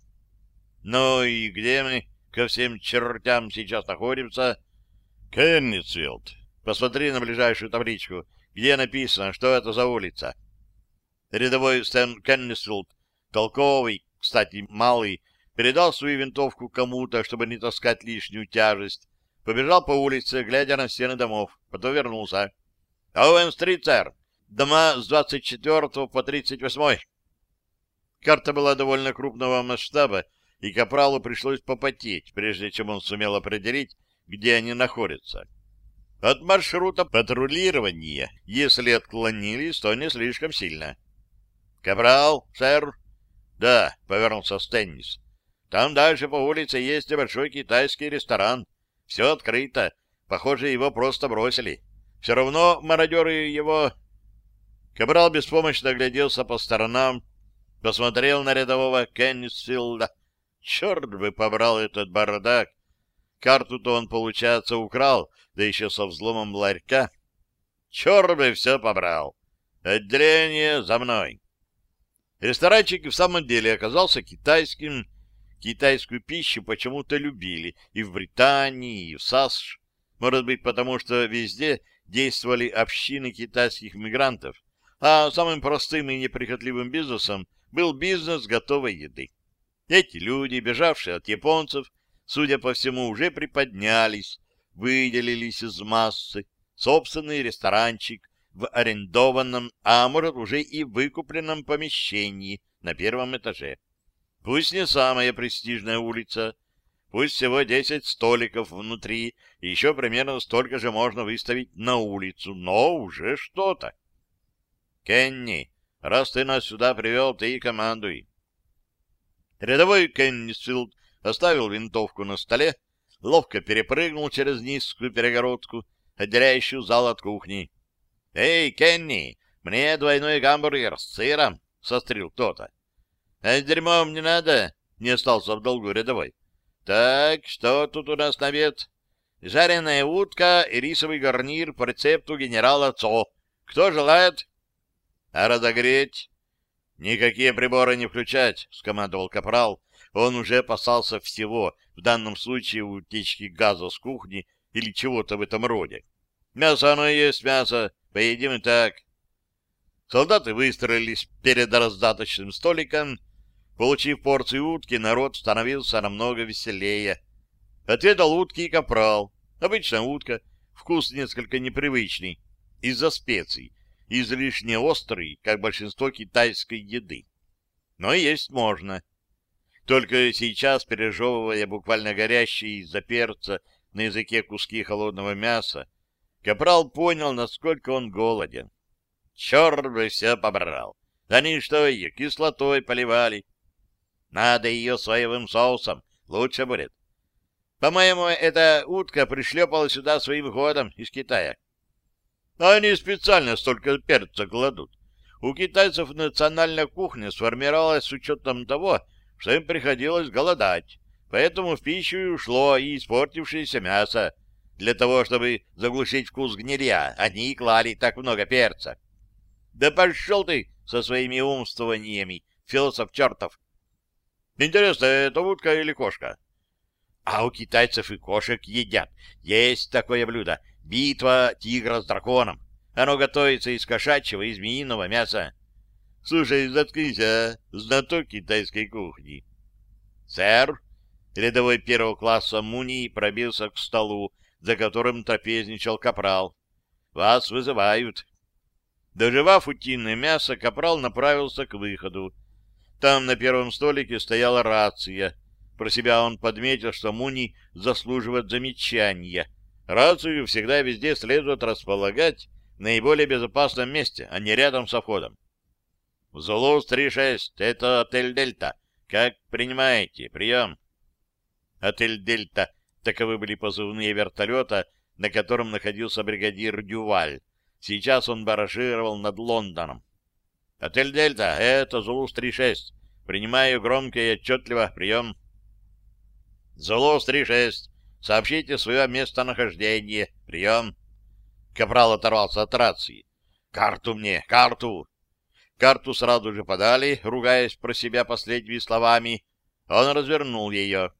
Ну и где мы ко всем чертям сейчас находимся? Кеннисфилд. Посмотри на ближайшую табличку где написано, что это за улица. Рядовой Стэн Кеннисфилд, толковый, кстати, малый, передал свою винтовку кому-то, чтобы не таскать лишнюю тяжесть, побежал по улице, глядя на стены домов, потом вернулся. «Оуэн-стрит, сэр! Дома с 24 по 38 Карта была довольно крупного масштаба, и Капралу пришлось попотеть, прежде чем он сумел определить, где они находятся. от маршрута патрулирования, если отклонились, то не слишком сильно. — Капрал, сэр? — Да, — повернулся Стеннис. — Там дальше по улице есть небольшой китайский ресторан. Все открыто. Похоже, его просто бросили. Все равно мародеры его... Капрал беспомощно огляделся по сторонам, посмотрел на рядового Кеннисфилда. Черт бы побрал этот бардак! Карту-то он, получается, украл, да еще со взломом ларька. Черт бы все побрал! Отделение за мной! Ресторанчик в самом деле оказался китайским. Китайскую пищу почему-то любили и в Британии, и в САСШ. Может быть, потому что везде действовали общины китайских мигрантов, а самым простым и неприхотливым бизнесом был бизнес готовой еды. Эти люди, бежавшие от японцев, судя по всему, уже приподнялись, выделились из массы, собственный ресторанчик в арендованном, а может уже и выкупленном помещении на первом этаже. Пусть не самая престижная улица, пусть всего 10 столиков внутри, и еще примерно столько же можно выставить на улицу, но уже что-то. Кенни, раз ты нас сюда привел, ты и командуй. Рядовой Кеннисфилд оставил винтовку на столе, ловко перепрыгнул через низкую перегородку, отделяющую зал от кухни. — Эй, Кенни, мне двойной гамбургер с сыром, — сострил кто-то. — А дерьмом не надо, — не остался в долгу рядовой. — Так, что тут у нас на обед? Жареная утка и рисовый гарнир по рецепту генерала Цо. Кто желает? А разогреть? Никакие приборы не включать, скомандовал капрал. Он уже опасался всего, в данном случае утечки газа с кухни или чего-то в этом роде. Мясо оно есть мясо, поедим и так. Солдаты выстроились перед раздаточным столиком. Получив порцию утки, народ становился намного веселее. Отведал утки и капрал. Обычная утка, вкус несколько непривычный, из-за специй, излишне острый, как большинство китайской еды. Но есть можно. Только сейчас, пережевывая буквально горящие из-за перца на языке куски холодного мяса, Капрал понял, насколько он голоден. Черт бы все побрал. Они что, ее кислотой поливали? Надо ее соевым соусом, лучше будет. По-моему, эта утка пришлепала сюда своим ходом из Китая. Они специально столько перца кладут. У китайцев национальная кухня сформировалась с учетом того, что им приходилось голодать, поэтому в пищу ушло и испортившееся мясо. Для того, чтобы заглушить вкус гнилья, они и клали так много перца. Да пошел ты со своими умствованиями, философ чертов! Интересно, это утка или кошка? А у китайцев и кошек едят. Есть такое блюдо Битва тигра с драконом. Оно готовится из кошачьего и змеиного мяса. Слушай, заткнись, а, знаток китайской кухни. Сэр, рядовой первого класса Муни пробился к столу, за которым трапезничал капрал. Вас вызывают. Доживав утиное мясо, капрал направился к выходу. Там на первом столике стояла рация. Про себя он подметил, что Муни заслуживает замечания — Рацию всегда везде следует располагать в наиболее безопасном месте, а не рядом со входом. «Зулус-36, это отель «Дельта». Как принимаете? Прием!» Отель «Дельта» — таковы были позывные вертолета, на котором находился бригадир Дюваль. Сейчас он баражировал над Лондоном. «Отель «Дельта» — это Зулус-36. Принимаю громко и отчетливо. Прием!» «Зулус-36, Сообщите свое местонахождение. Прием. Капрал оторвался от рации. Карту мне, карту. Карту сразу же подали, ругаясь про себя последними словами. Он развернул ее.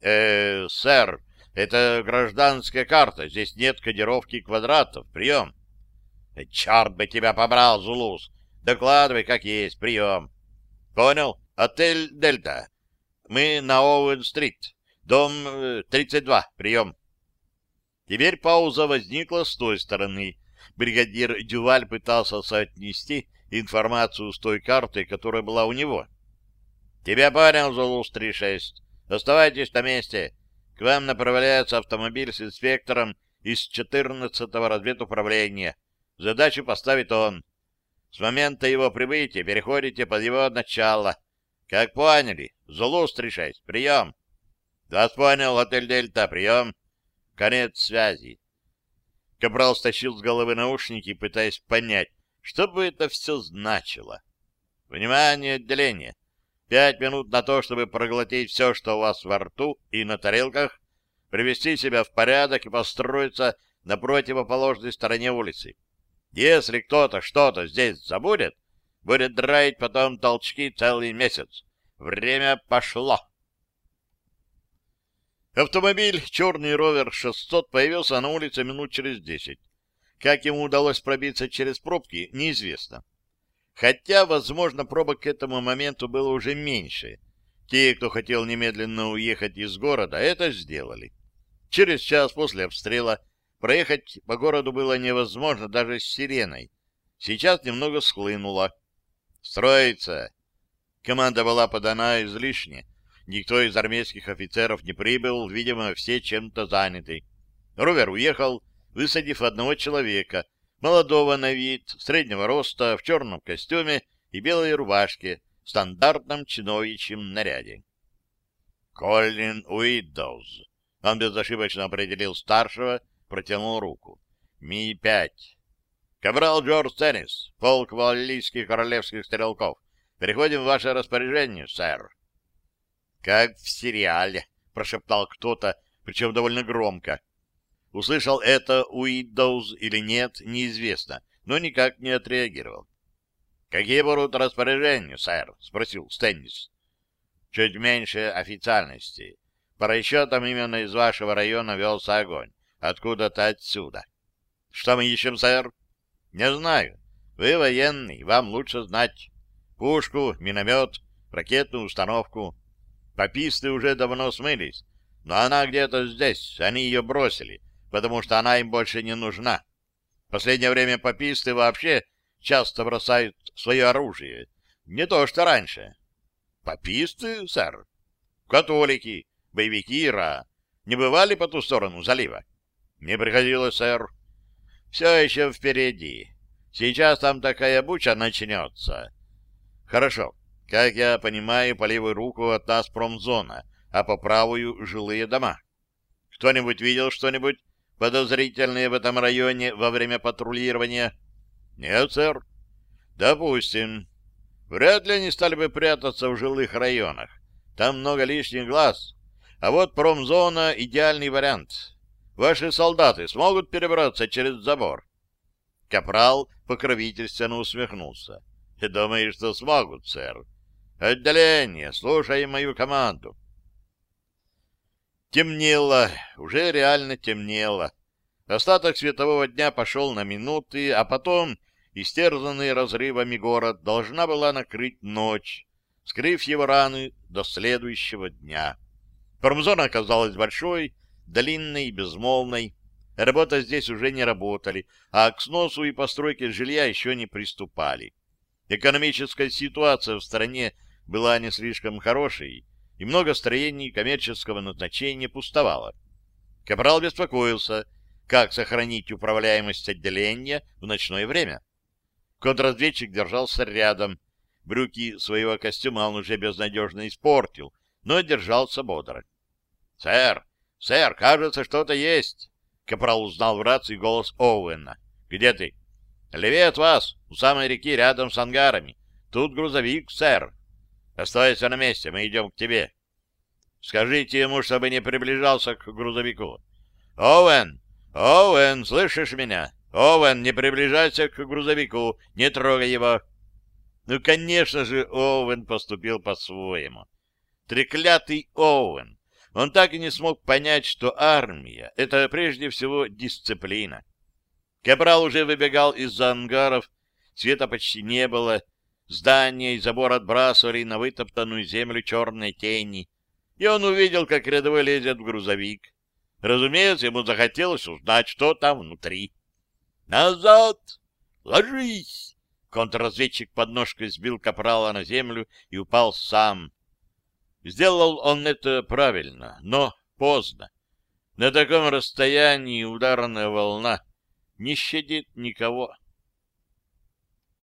э сэр, это гражданская карта. Здесь нет кодировки квадратов. Прием. Э, черт бы тебя побрал, Зулус. Докладывай, как есть. Прием. Понял? Отель «Дельта». Мы на Оуэн-стрит. Дом 32, э, прием. Теперь пауза возникла с той стороны. Бригадир Дюваль пытался соотнести информацию с той картой, которая была у него. «Тебя понял, Зулус-36. Оставайтесь на месте. К вам направляется автомобиль с инспектором из 14-го разведуправления. Задачу поставит он. С момента его прибытия переходите под его начало. Как поняли? Зулус 36. Прием. Вас понял, отель Дельта. Прием. Конец связи. Капрал стащил с головы наушники, пытаясь понять, что бы это все значило. Внимание, отделение. Пять минут на то, чтобы проглотить все, что у вас во рту и на тарелках, привести себя в порядок и построиться на противоположной стороне улицы. Если кто-то что-то здесь забудет, будет драить потом толчки целый месяц. Время пошло. Автомобиль «Черный Ровер-600» появился на улице минут через десять. Как ему удалось пробиться через пробки, неизвестно. Хотя, возможно, пробок к этому моменту было уже меньше. Те, кто хотел немедленно уехать из города, это сделали. Через час после обстрела проехать по городу было невозможно даже с сиреной. Сейчас немного схлынуло. «Строится!» Команда была подана излишне. Никто из армейских офицеров не прибыл, видимо, все чем-то заняты. Ровер уехал, высадив одного человека, молодого на вид, среднего роста, в черном костюме и белой рубашке, в стандартном чиновичьем наряде. Колин Уидоуз. Он безошибочно определил старшего, протянул руку. Ми-5. Кабрал Джордж Теннис, полк валлийских королевских стрелков. Переходим в ваше распоряжение, сэр. Как в сериале, прошептал кто-то, причем довольно громко. Услышал это Уидоуз или нет, неизвестно, но никак не отреагировал. «Какие будут распоряжения, сэр?» — спросил Стеннис. «Чуть меньше официальности. По расчетам именно из вашего района велся огонь. Откуда-то отсюда». «Что мы ищем, сэр?» «Не знаю. Вы военный, вам лучше знать. Пушку, миномет, ракетную установку. Пописты уже давно смылись, но она где-то здесь, они ее бросили, потому что она им больше не нужна. В последнее время пописты вообще часто бросают свое оружие, не то что раньше. Пописты, сэр? Католики, боевики Ира не бывали по ту сторону залива? Не приходилось, сэр. Все еще впереди. Сейчас там такая буча начнется. Хорошо. Как я понимаю, по левую руку от нас промзона, а по правую — жилые дома. Кто-нибудь видел что-нибудь подозрительное в этом районе во время патрулирования? Нет, сэр. Допустим. Вряд ли они стали бы прятаться в жилых районах. Там много лишних глаз. А вот промзона — идеальный вариант. Ваши солдаты смогут перебраться через забор? Капрал покровительственно усмехнулся. — Думаю, что смогут, сэр. Отделение, слушай мою команду. Темнело, уже реально темнело. Остаток светового дня пошел на минуты, а потом, истерзанный разрывами город, должна была накрыть ночь, скрыв его раны до следующего дня. Промзона оказалась большой, длинной и безмолвной. Работа здесь уже не работали, а к сносу и постройке жилья еще не приступали. Экономическая ситуация в стране была не слишком хорошей, и много строений коммерческого назначения пустовало. Капрал беспокоился, как сохранить управляемость отделения в ночное время. Контрразведчик держался рядом. Брюки своего костюма он уже безнадежно испортил, но держался бодро. — Сэр, сэр, кажется, что-то есть. Капрал узнал в рации голос Оуэна. — Где ты? — Левее от вас, у самой реки, рядом с ангарами. Тут грузовик, сэр. Оставайся на месте, мы идем к тебе. Скажите ему, чтобы не приближался к грузовику. Оуэн! Оуэн, слышишь меня? Оуэн, не приближайся к грузовику, не трогай его. Ну, конечно же, Оуэн поступил по-своему. Треклятый Оуэн. Он так и не смог понять, что армия — это прежде всего дисциплина. Капрал уже выбегал из-за ангаров, света почти не было, Здания и забор отбрасывали на вытоптанную землю черные тени, и он увидел, как рядовой лезет в грузовик. Разумеется, ему захотелось узнать, что там внутри. «Назад! Ложись!» Контрразведчик под ножкой сбил капрала на землю и упал сам. Сделал он это правильно, но поздно. На таком расстоянии ударная волна не щадит никого.